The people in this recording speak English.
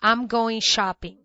I'm going shopping.